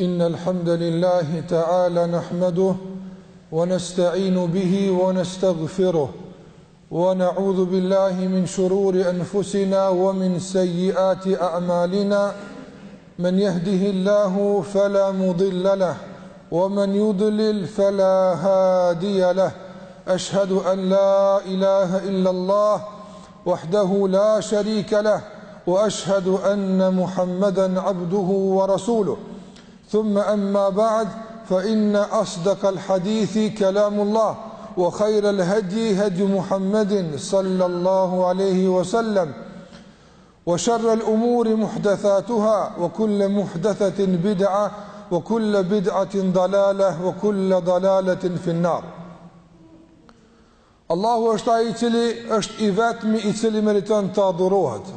إن الحمد لله تعالى نحمده ونستعين به ونستغفره ونعوذ بالله من شرور أنفسنا ومن سيئات أعمالنا من يهده الله فلا مضل له ومن يضلل فلا هادي له أشهد أن لا إله إلا الله وحده لا شريك له واشهد ان محمدا عبده ورسوله ثم اما بعد فان اصدق الحديث كلام الله وخير الهدي هدي محمد صلى الله عليه وسلم وشر الامور محدثاتها وكل محدثه بدعه وكل بدعه ضلاله وكل ضلاله في النار Allahu është ai i cili është i vetmi i cili meriton të adhurohet.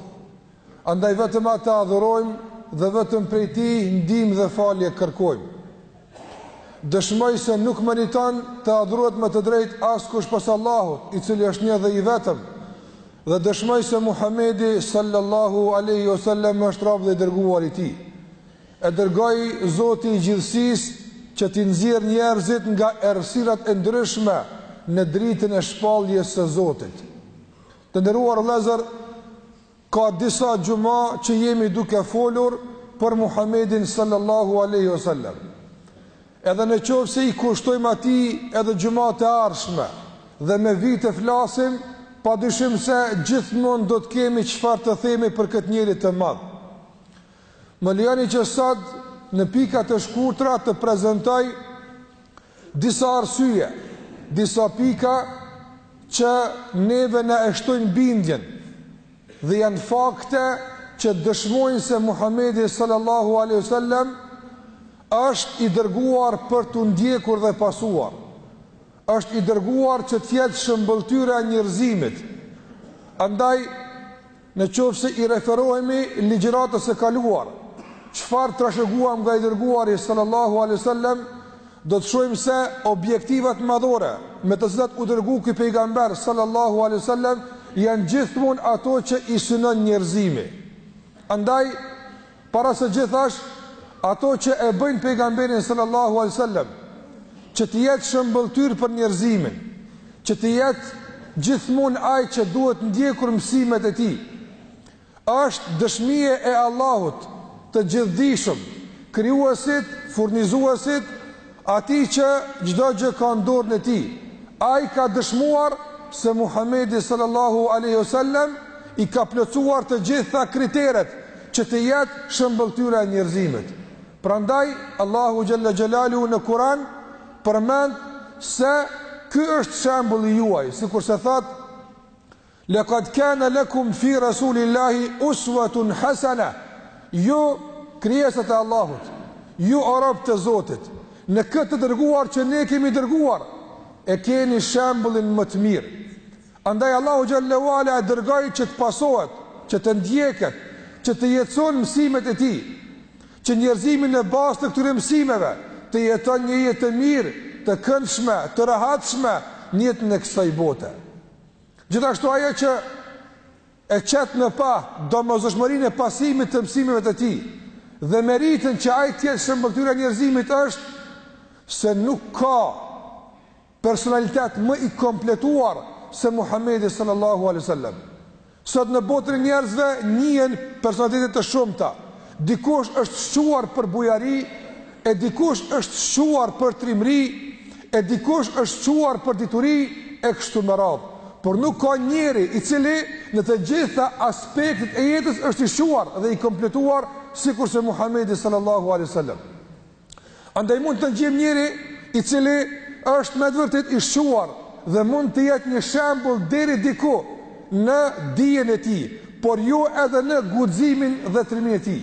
Andaj vetëm atë adhurojmë dhe vetëm prej tij ndihmë dhe falje kërkojmë. Dëshmoj se nuk meriton të adhurohet me të drejtë askush pos Allahut, i cili është një dhe i vetëm. Dhe dëshmoj se Muhamedi sallallahu alaihi wasallam është rob dhe i dërguar i tij. E dërgoi Zoti i Gjithësisë që t'i nxjerrë njerëzit nga errësirat e ndryshme në dritën e shpalljes së Zotit. Të nderuar vëllezër, ka disa xhuma që jemi duke folur për Muhamedin sallallahu alaihi wasallam. Edhe në qoftë se i kushtojmë atij edhe xhumat e ardhshme dhe me vite flasim, padyshim se gjithmonë do të kemi çfarë të themi për këtë njeri të madh. Më lejoni që sot në pika të shkurtra të prezantoj disa arsye, disa pika që neve na e shtojnë bindjen dhe janë fakte që dëshmojnë se Muhamedi sallallahu alaihi wasallam është i dërguar për t'u ndjekur dhe pasuar. Është i dërguar që të jetë shëmbëlltyra e njerëzimit. Andaj Në qoftë se i referohemi ligjëratës së kaluar, çfarë trashëguam nga i Dërguari sallallahu alejhi ve sellem, do të shohim se objektivat madhore me të cilat u dërgua ky pejgamber sallallahu alejhi ve sellem janë gjithmonë ato që i synon njerëzimi. Andaj Para së gjithash ato që e bëjnë Pejgamberin sallallahu alejhi ve sellem që të jetë shëmbëlltyrë për njerëzimin, që të jetë gjithmonë ai që duhet ndjekur mësimet e tij, është dëshmia e Allahut, të gjithëdijshmit, krijuesit, furnizuesit Atij që çdo gjë ka në dorën e tij, ai ka dëshmuar se Muhamedi sallallahu alejhi ve sellem i ka plotësuar të gjitha kriteret që të jetë shëmbëlltyra e njerëzimit. Prandaj Allahu xhel-le xhelaluhu në Kur'an përmend se ky është shembulli juaj, sikurse thotë Laqad kana lakum fi rasulillahi uswatun hasana ju krijesat e Allahut ju o rob të Zotit në këtë të dërguar që ne kemi dërguar e keni shembullin më të mirë andaj Allahu xhel-le ve ala e dërgoi që të pasohet që të ndjeket që të jetësohen mësimet e tij që njerëzimi në bazë të këtyre mësimeve të jeton një jetë të mirë të këndshme të rehatshme në jetën e kësaj bote Gjithashtu ajo që e qet në pah domosdoshmërinë e pasimit të mësimeve të tij dhe meritën që ai të jetë shëmbëlltyra e njerëzimit është se nuk ka personalitet më i kompletuar se Muhamedi sallallahu alaihi wasallam. Sot në botën e njerëzve njihen personalitete të shumta, Dikush është shquar për bujari, e dikush është shquar për trimëri, e dikush është shquar për dituri e kështu me radhë. Por nuk ka njeri i cili në të gjitha aspektet e jetës është i shquar dhe i kompletuar sikurse Muhamedi sallallahu alaihi wasallam. Andaj mund të gjejmë njeri i cili është me të vërtetë i shquar dhe mund të jetë një shembull deri diku në dijen e tij, por jo edhe në guximin dhe trimërinë e tij.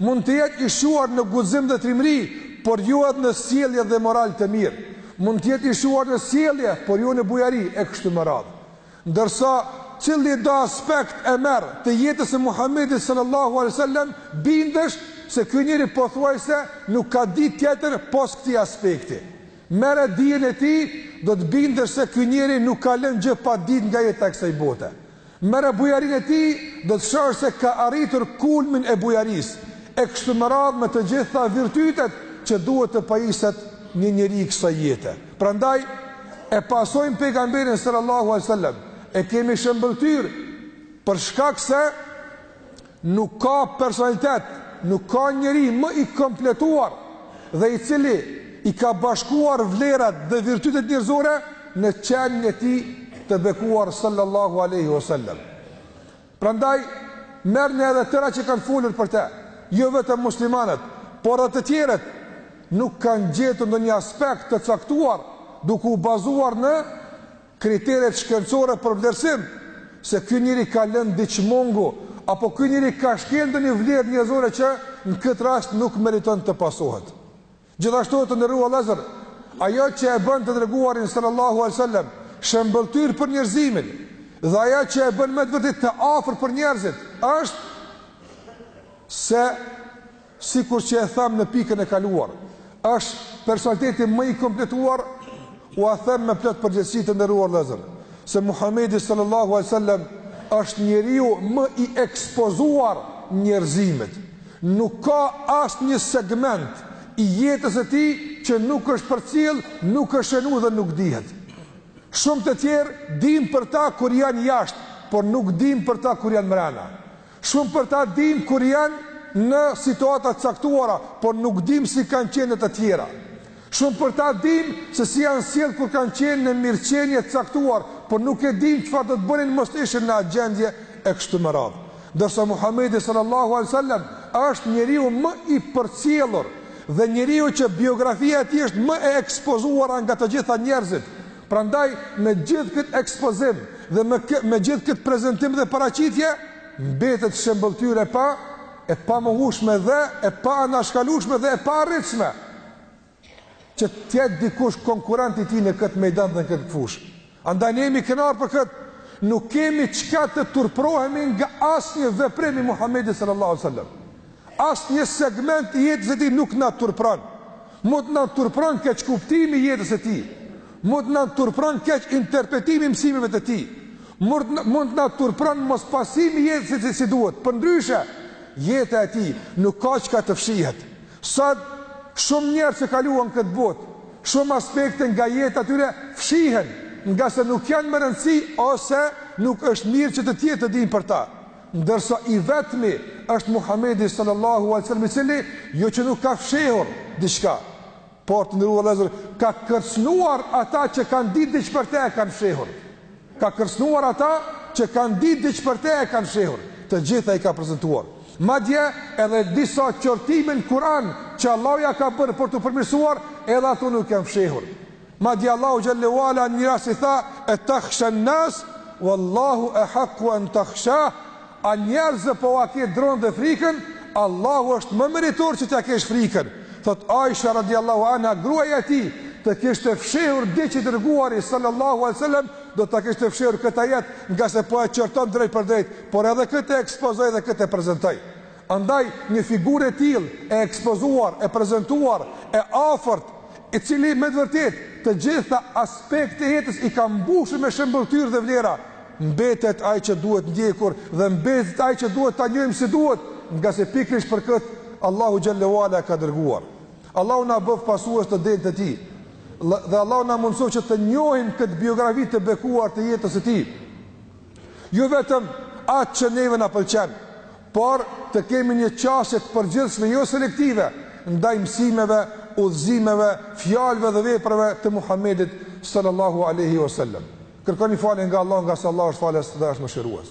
Mund të jetë i shquar në guxim dhe trimëri, por jo edhe në sjellje dhe moral të mirë. Mund të jetë i shquar në sjellje, por jo në bujari e kështu me radhë. Ndërsa cilido aspekt e merr të jetës së Muhamedit sallallahu alejhi wasallam bindesh se ky njeri pothuajse nuk ka ditë tjetër pos këtij aspekti. Merre dijen e tij, do të bindesh se ky njeri nuk ka lënë gjë pa ditë nga jeta e kësaj bote. Merre bujarinë e tij, do të shohësh se ka arritur kulmin e bujarisë, e kështu me radhë me të gjitha virtytet që duhet të pajiset një njeri i kësaj jete. Prandaj e pasojmë pejgamberin sallallahu alaihi wasallam, e kemi shëmbëlltyrë për shkak se nuk ka personalitet, nuk ka njeri më i kompletuar dhe i cili i ka bashkuar vlerat dhe virtytet njerëzore në qenien e tij të bekuar sallallahu aleyhi wasallam. Prandaj, merrni edhe të tërë që kanë folur për të, jo vetëm muslimanët, por edhe të tjerët, nuk kanë gjetur ndonjë aspekt të caktuar, duke u bazuar në kriteret shkencore për vlerësim, se ky njeri ka lënë diç mangu, apo ky njeri ka shkel ndonjë vlerë njerëzore që në këtë rast nuk meriton të pasohet. Gjithashtu të nderuar vëllezër, ajo që e bën të dërguarin sallallahu alaihi wasallam shëmbëlltyrë për njerëzimin dhe ajo që e bën me të vërtetë të afër për njerëzit është se sikur që e thamë në pikën e kaluar, është personaliteti më i kompletuar Ua them me plot përgjegjësi të nderuar vëllezër, se Muhamedi sallallahu alejhi wasallam është njeriu më i ekspozuar njerëzimit. Nuk ka asnjë segment i jetës së tij që nuk është përcjellë, nuk është shënu dhe nuk dihet. Shumë të tjerë dimë për ta kur janë jashtë, por nuk dimë për ta kur janë mrena. Shumë për ta dimë kur janë në situata të caktuara, por nuk dimë si kanë qenë në të tjera. Shumë për ta dimë se si janë sjellë kur kanë qenë në mirëqenie të caktuar, por nuk e dimë çfarë do të bënin mos të ishin në atë gjendje e kështu me radhë. Ndërsa Muhamedi sallallahu alaihi wasallam është njeriu më i përcjellur dhe njeriu që biografia e tij është më e ekspozuara nga të gjitha njerëzit, Prandaj me gjithë këtë ekspozim dhe me kë, me gjithë këtë prezantim dhe paraqitje mbetet shembulltyrë pa e pamohueshme dhe e paanashkalueshme dhe e paarritshme që të jetë dikush konkurrent i tij në këtë mejdan dhe në këtë fushë. Andaj ne jemi kënaqur për këtë. Nuk kemi çka të turpërohemi nga asnjë veprim i Muhamedit sallallahu alaihi wasallam. Asnjë segment i jetës së tij nuk na turpëron. Mund të na turpëron keqkuptimi i jetës së tij, mund të na turpëron keqinterpretimi i mësimeve të tij, mund të na turpëron mospasimi i jetës së tij si duhet. Përndryshe, jeta e tij nuk ka çka të fshihet. Sa shumë njerëz që kaluan këtë botë, shumë aspekte nga jeta e tyre fshihen, ngase nuk janë me rëndësi ose nuk është mirë që të tjerët të dinë për ta. Ndërsa i vetmi është Muhamedi sallallahu alejhi wasallam i cili jo që nuk ka fshehur diçka, por të nderuar vëllezër ka kërcënuar ata që kanë ditë diç për të e kanë fshehur. Ka kërcënuar ata që kanë ditë diç për të e kanë fshehur. Të gjitha i ka prezantuar. Madje edhe disa qortime në Kur'an që Allahu ia ka bërë për t'u përmirësuar, edhe ato nuk janë fshehur. Madje Allahu xhalla wa ala në një rast i tha wa takhsha nas wallahu ahaqqu an takhsha a njerëzve po ua ke dronë dhe frikën Allahu është më meritor që t'ia kesh frikën thotë Aisha radhiyallahu anha gruaja e tij të kishte fshehur diç i dërguari sallallahu alaihi wasallam do ta kishte fshehur këtë ajet ngase po e qorton drejtpërdrejt por edhe këtë e ekspozoi edhe këtë e prezantoi Andaj, një figurë e tillë, e ekspozuar, e prezantuar, e afërt, i cili me të vërtetë të gjitha aspektet e jetës i ka mbushur me shembëlltyrë dhe vlera, mbetet ai që duhet ndjekur dhe mbetet ai që duhet ta njohim si duhet, ngase pikërisht për këtë Allahu xhalla wa ala e ka dërguar. Allahu na bëftë pasues të denjë të tij dhe Allahu na mundësoftë që të njohim këtë biografi të bekuar të jetës së tij. Jo vetëm atë që neve na pëlqen, por të kemi një qasje të përgjithshme jo selektive ndaj mësimeve, udhëzimeve, fjalëve dhe veprave të Muhamedit sallallahu alaihi wasallam. Kërkoni falje nga Allahu, ngase Allahu është Falës dhe është Mëshirues.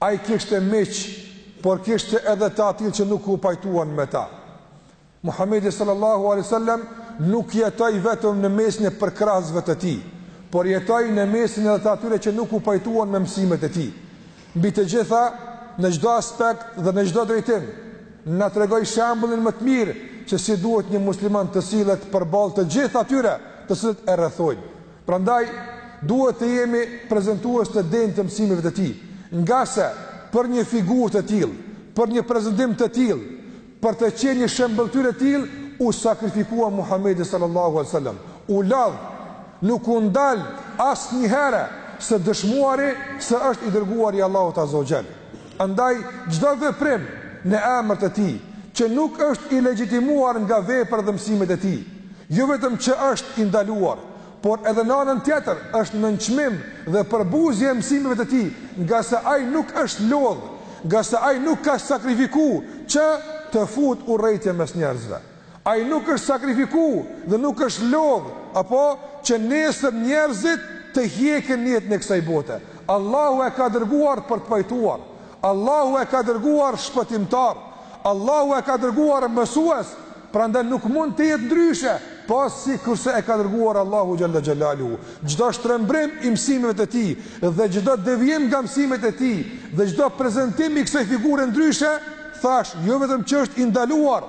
Ai kishte miq, por kishte edhe të atillë që nuk u pajtuan me ta. Muhammedi sallallahu alai sallam nuk jetoi vetëm në mesin e përkrahësve të tij, por jetoi në mesin edhe të atyre që nuk u pajtuan me mësimet e tij. Mbi të gjitha, në çdo aspekt dhe në çdo drejtim, na tregoi shembullin më të mirë që si duhet një musliman të sillet përballë të gjithë atyre të cilët e rrethojnë. Prandaj, duhet të jemi prezentues të denjë të mësimeve të tij, ngase për një figurë të tillë, për një prezantim të tillë, për të qenë një shembëlltyrë e tillë, u sakrifikua Muhamedi sallallahu alaihi wasallam, u lodh, nuk u ndal asnjëherë së dëshmuari se është i dërguari i Allahut azza wa jall. Andaj, çdo veprim në emër të tij, që nuk është i legjitimuar nga veprat dhe mësimet e tij, jo vetëm që është i ndaluar, por edhe në anën tjetër është nënçmim dhe përbuzje e mësimeve të tij, nga se ai nuk është lodhë, nga se ai nuk ka sakrifiku që të futë urrejtje mes njerëzve. Ai nuk është sakrifiku dhe nuk është lodhë, apo, që nesër njerëzit të hjeken jetës së kësaj bote. Allahu e ka dërguar për të pajtuar. Allahu e ka dërguar shpëtimtar. Allahu e ka dërguar mësues, prandaj nuk mund të jetë ndryshe, pos sikurse e ka dërguar Allahu xhalla xhelaluhu. Çdo shtrembrim i mësimeve të tij dhe çdo devijim nga mësimet e tij dhe çdo prezantim i kësaj figure ndryshe, thashë, jo vetëm që është i ndaluar,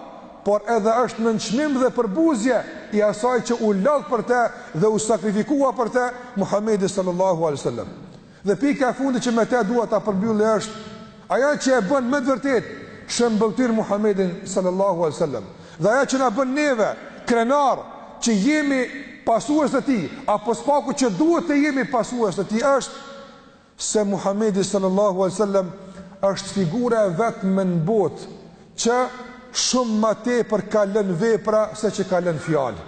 por edhe është nënçmim dhe përbuzje i asaj që u lodh për të dhe u sakrifikua për të Muhamedi sallallahu alaihi wasallam. Dhe pika e fundit që me të dua ta përmbylli është ajo që e bën me të vërtetë shëmbëlltyrë Muhamedin sallallahu alaihi wasallam. Dhe ajo që na bën neve krenarë që jemi pasues të tij, apo së paku që duhet të jemi pasues të tij është se Muhamedi sallallahu alaihi wasallam është figura e vetme në botë që shumë ma tepër ka lënë vepra se që ka lënë fjalë.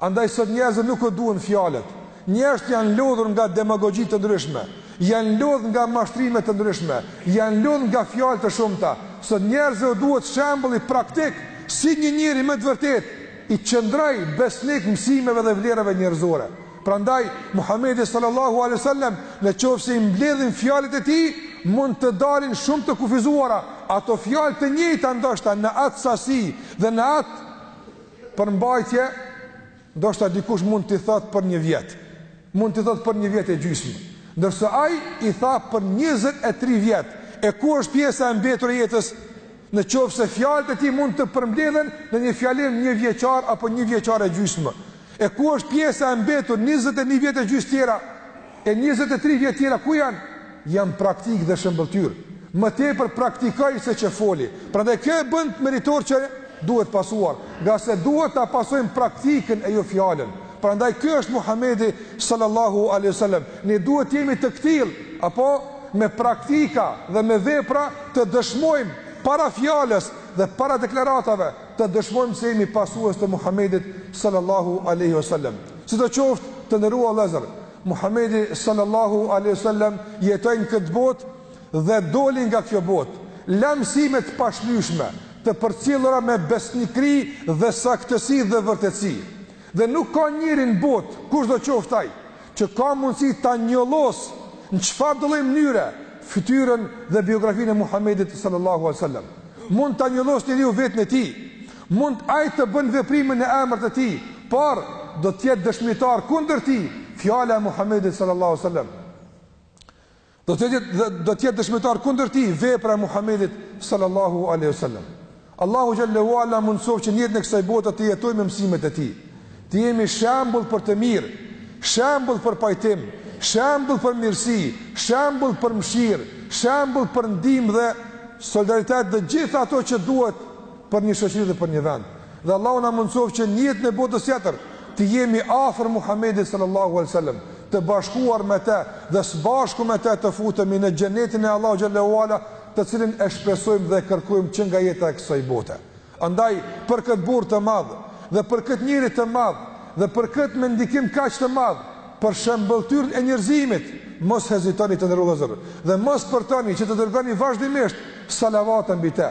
Andaj sot njerëzve nuk u duhen fjalët. Njerëzit janë lodhur nga demagogji të ndryshme, janë lodhur nga mashtrime të ndryshme, janë lodhur nga fjalë të shumta. Sot njerëzve u duhet shembull praktik si një njeri me të vërtetë i qëndroi besnik mësimeve dhe vlerave njerëzore. Prandaj, Muhamedi sallallahu alejhi ve sellem, në qoftë se i mbledhin fjalët e tij, mund të dalin shumë të kufizuara, ato fjalë të njëjta ndoshta në atë sasi dhe në atë përmbajtje, ndoshta dikush mund t'i thotë për një vjet. Mund t'i thotë për një vjet e gjysmë. Ndërsa ai i tha për 23 vjet. E ku është pjesa e mbetur e jetës? Në qoftë se fjalët e tij mund të përmbledhen në një fjalim një vjeçar apo një vjeçar e gjysmë, e ku është pjesa e mbetur njëzet e një vjet e gjysmë tjera, e njëzet e tri vjet tjera ku janë? Janë praktikë dhe shëmbëlltyrë. Më tepër praktikoi se ç'foli. Prandaj kjo e bën meritor që duhet pasuar, nga se duhet ta pasojmë praktikën e jo fjalën. Prandaj ky është Muhamedi sallallahu alaihi wasallam. Ne duhet të jemi të këtillë, apo me praktika dhe me vepra të dëshmojmë para fjalës dhe para deklaratave të dëshmojmë se jemi pasues të Muhamedit sallallahu alaihi wasallam. Sidoqoftë, të nderuar vëllezër, Muhamedi sallallahu alaihi wasallam jetoi në këtë botë dhe doli nga kjo botë, la mësime të pashlyeshme, të përcjellura me besnikëri dhe saktësi dhe vërtetësi. Dhe nuk ka njeri në botë, kushdo qoftë ai, që ka mundësi ta njollosë në çfarëdo lloj mënyre fytyrën dhe biografinë e Muhamedit sallallahu alejhi ve sellem. Mund ta njollosë njeriu veten e tij, mund ai të bën veprime në emër të tij, por do të jetë dëshmitar kundër tij fjala e Muhamedit sallallahu alejhi ve sellem. Do të jetë do të jetë dëshmitar kundër tij vepra e Muhamedit sallallahu alaihi wasallam. Allahu xhelle ue ala mundësoftë që në jetën e kësaj bote të jetojmë me mësimet e tij. Të jemi shembull për të mirë, shembull për pajtim, shembull për mirësi, shembull për mëshirë, shembull për ndihmë dhe solidaritet dhe gjithë ato që duhet për një shoqëri dhe për një vend. Dhe Allahu na mundësoftë që në jetën e botës tjetër të jemi afër Muhamedit sallallahu alaihi wasallam, të bashkuar me të dhe së bashku me të të futemi në xhenetin e Allahu xhelle ue ala, të cilin e shpresojmë dhe e kërkojmë që nga jeta e kësaj bote. Andaj për këtë burrë të madh dhe për këtë njeri të madh dhe për këtë me ndikim kaq të madh për shembëlltyrën e njerëzimit, mos hezitoni të nderuar vëllezër, dhe mos përtoni që të dërgoni vazhdimisht salavate mbi të.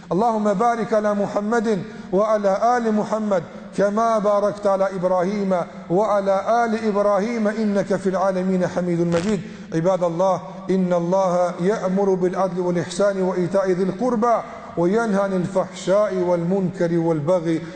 اللهم بارك على محمد وعلى آل محمد كما باركت على إبراهيم وعلى آل إبراهيم إنك في العالمين حميد مجيد عباد الله إن الله يأمر بالعدل والإحسان وإيتاء ذي القربى وينهى عن الفحشاء والمنكر والبغي